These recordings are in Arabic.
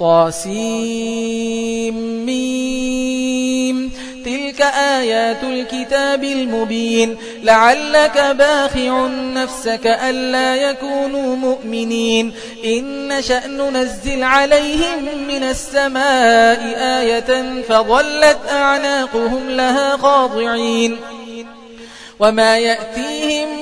طاسيم. تلك آيات الكتاب المبين. لعلك باخع نفسك ألا يكونوا مؤمنين. إن شأن ننزل عليهم من السماء آية فظلت أعناقهم لها خاضعين. وما يأتيهم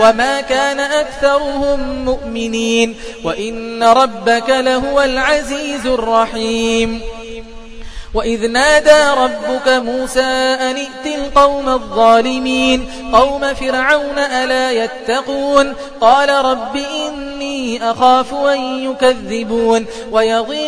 وما كان أكثرهم مؤمنين وإن ربك لهو العزيز الرحيم وإذ نادى ربك موسى أن ائت القوم الظالمين قوم فرعون ألا يتقون قال رب إني أخاف أن يكذبون ويضيق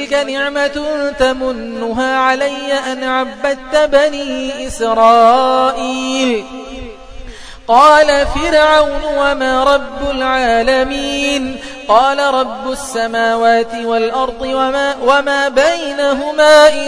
نعمة تمنها علي أن عبدت بني إسرائيل. قال فرعون وما رب العالمين. قال رب السماوات والأرض وما, وما بينهما إن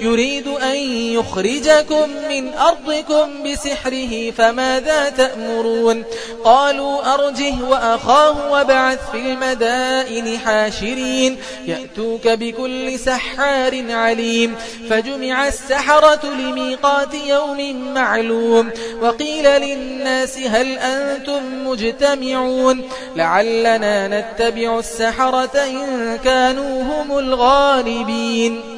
يريد أن يخرجكم من أرضكم بسحره فماذا تأمرون؟ قالوا أرجه وأخاه وبعث في المدائن حاشرين يأتوك بكل سحار عليم فجمع السحرة لميقات يوم معلوم وقيل للناس هل أنتم مجتمعون؟ لعلنا نتبع السحرة إن كانوا هم الغالبين.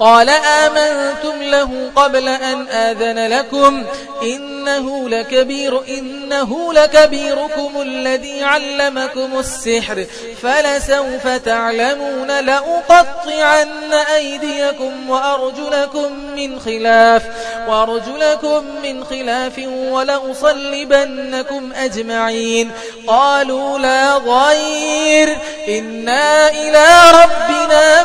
قال آمنتم له قبل أن آذن لكم إنه لكبير إنه لكبيركم الذي علمكم السحر فلسوف تعلمون لأقطعن أيديكم وأرجلكم من خلاف وأرجلكم من خلاف ولأصلبنكم أجمعين قالوا لا ضير إنا إلى ربنا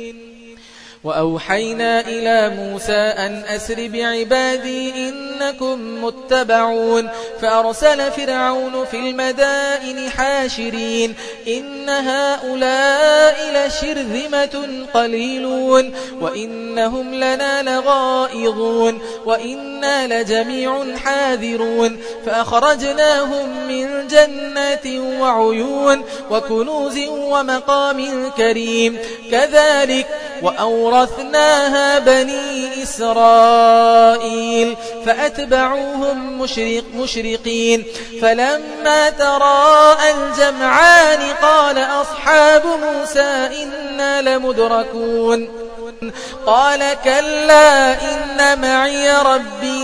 وأوحينا إلى موسى أن أسر بعبادي إنكم متبعون فأرسل فرعون في المدائن حاشرين إن هؤلاء لشرذمة قليلون وإنهم لنا لغائظون وإنا لجميع حاذرون فأخرجناهم من جنات وعيون وكنوز ومقام كريم كذلك وأورثناها بني إسرائيل فأتبعوهم مشرق مشرقين فلما ترى الجمعان قال أصحاب موسى إنا لمدركون قال كلا إن معي ربي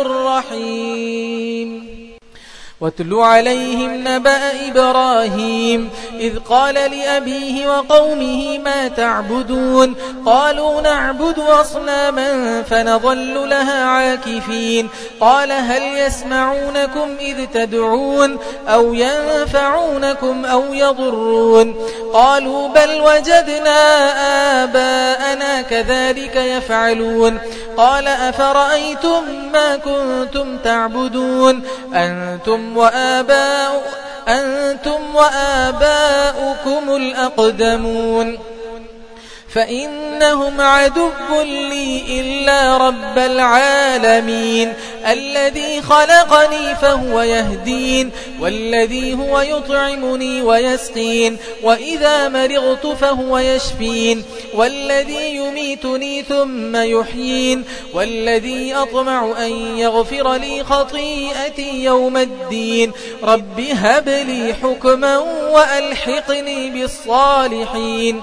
الرحيم. واتل عليهم نبأ إبراهيم إذ قال لأبيه وقومه ما تعبدون؟ قالوا نعبد أصناما فنظل لها عاكفين. قال هل يسمعونكم إذ تدعون؟ أو ينفعونكم أو يضرون؟ قالوا بل وجدنا آباءنا كذلك يفعلون. قال أفرأيتم ما كنتم تعبدون؟ أنتم وآباؤ أنتم وآباؤكم الأقدمون. فإنهم عدب لي إلا رب العالمين. الذي خلقني فهو يهدين والذي هو يطعمني ويسقين وإذا مرغت فهو يشفين. والذي يميتني ثم يحيين والذي أطمع أن يغفر لي خطيئتي يوم الدين. رب هب لي حكما وألحقني بالصالحين.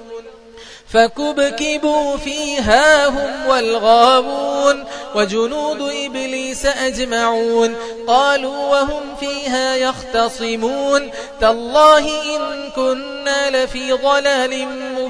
فكبكبوا فيها هم والغابون وجنود إبليس أجمعون قالوا وهم فيها يختصمون تالله إن كنا لفي ضلال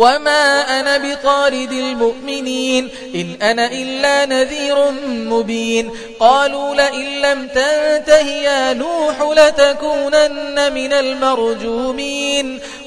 وما أنا بطارد المؤمنين إن أنا إلا نذير مبين قالوا لئن لم تنته يا نوح لتكونن من المرجومين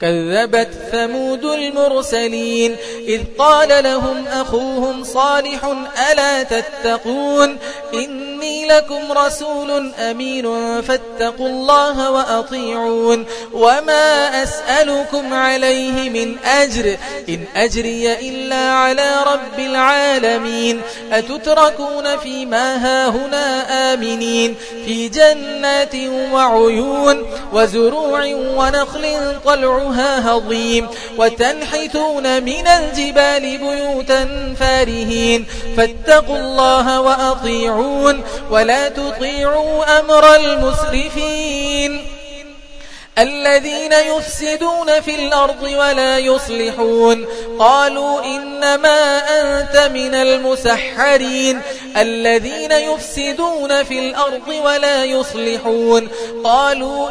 كذبت ثمود المرسلين إذ قال لهم أخوهم صالح ألا تتقون إني لكم رسول أمين فاتقوا الله وأطيعون. وما أسألكم عليه من أجر إن أجري إلا على رب العالمين. أتتركون فيما هاهنا آمنين. في جنات وعيون وزروع ونخل طلعها هضيم. وتنحتون من الجبال بيوتا فارهين. فاتقوا الله وأطيعون. ولا تطيعوا أمر المسرفين الذين يفسدون في الأرض ولا يصلحون قالوا إنما أنت من المسحرين الذين يفسدون في الأرض ولا يصلحون قالوا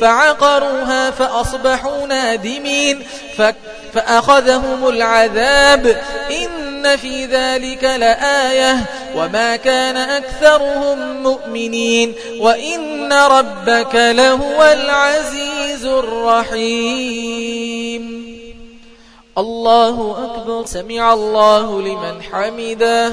فعقروها فأصبحوا نادمين. فأخذهم العذاب. إن في ذلك لآية. وما كان أكثرهم مؤمنين. وإن ربك لهو العزيز الرحيم. الله أكبر. سمع الله لمن حمده.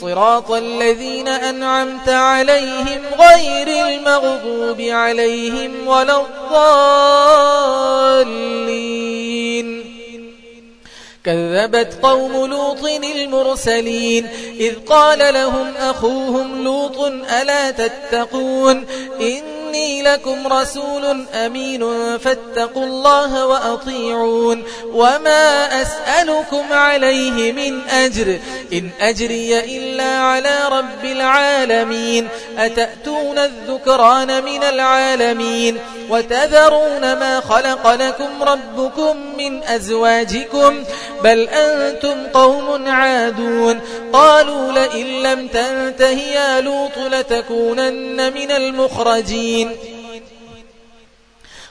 صراط الذين أنعمت عليهم غير المغضوب عليهم ولا الضالين. كذبت قوم لوط المرسلين إذ قال لهم أخوهم لوط ألا تتقون؟ إني لكم رسول أمين فاتقوا الله وأطيعون وما أسألكم عليه من أجر إن أجري إلا على رب العالمين أتأتون الذكران من العالمين وتذرون ما خلق لكم ربكم من أزواجكم بل أنتم قوم عادون قالوا لئن لم تنته يا لوط لتكونن من المخرجين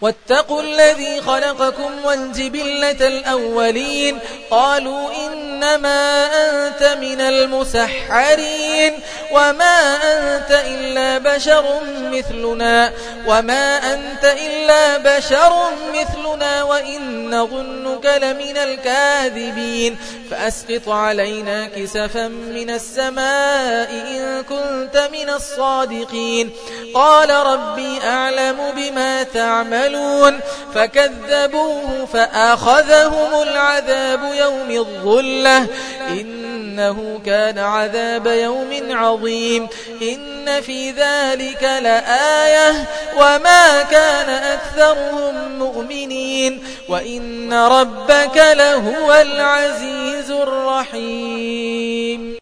واتقوا الذي خلقكم والجبلة الأولين. قالوا إنما أنت من المسحرين وما أنت إلا بشر مثلنا وما أنت إلا بشر مثلنا وإن نظنك لمن الكاذبين فأسقط علينا كسفا من السماء إن كنت من الصادقين قال ربي أعلم بما تعملون فكذبوه فأخذهم العذاب يوم الظلة. إنه كان عذاب يوم عظيم. إن في ذلك لآية. وما كان أكثرهم مؤمنين. وإن ربك لهو العزيز الرحيم.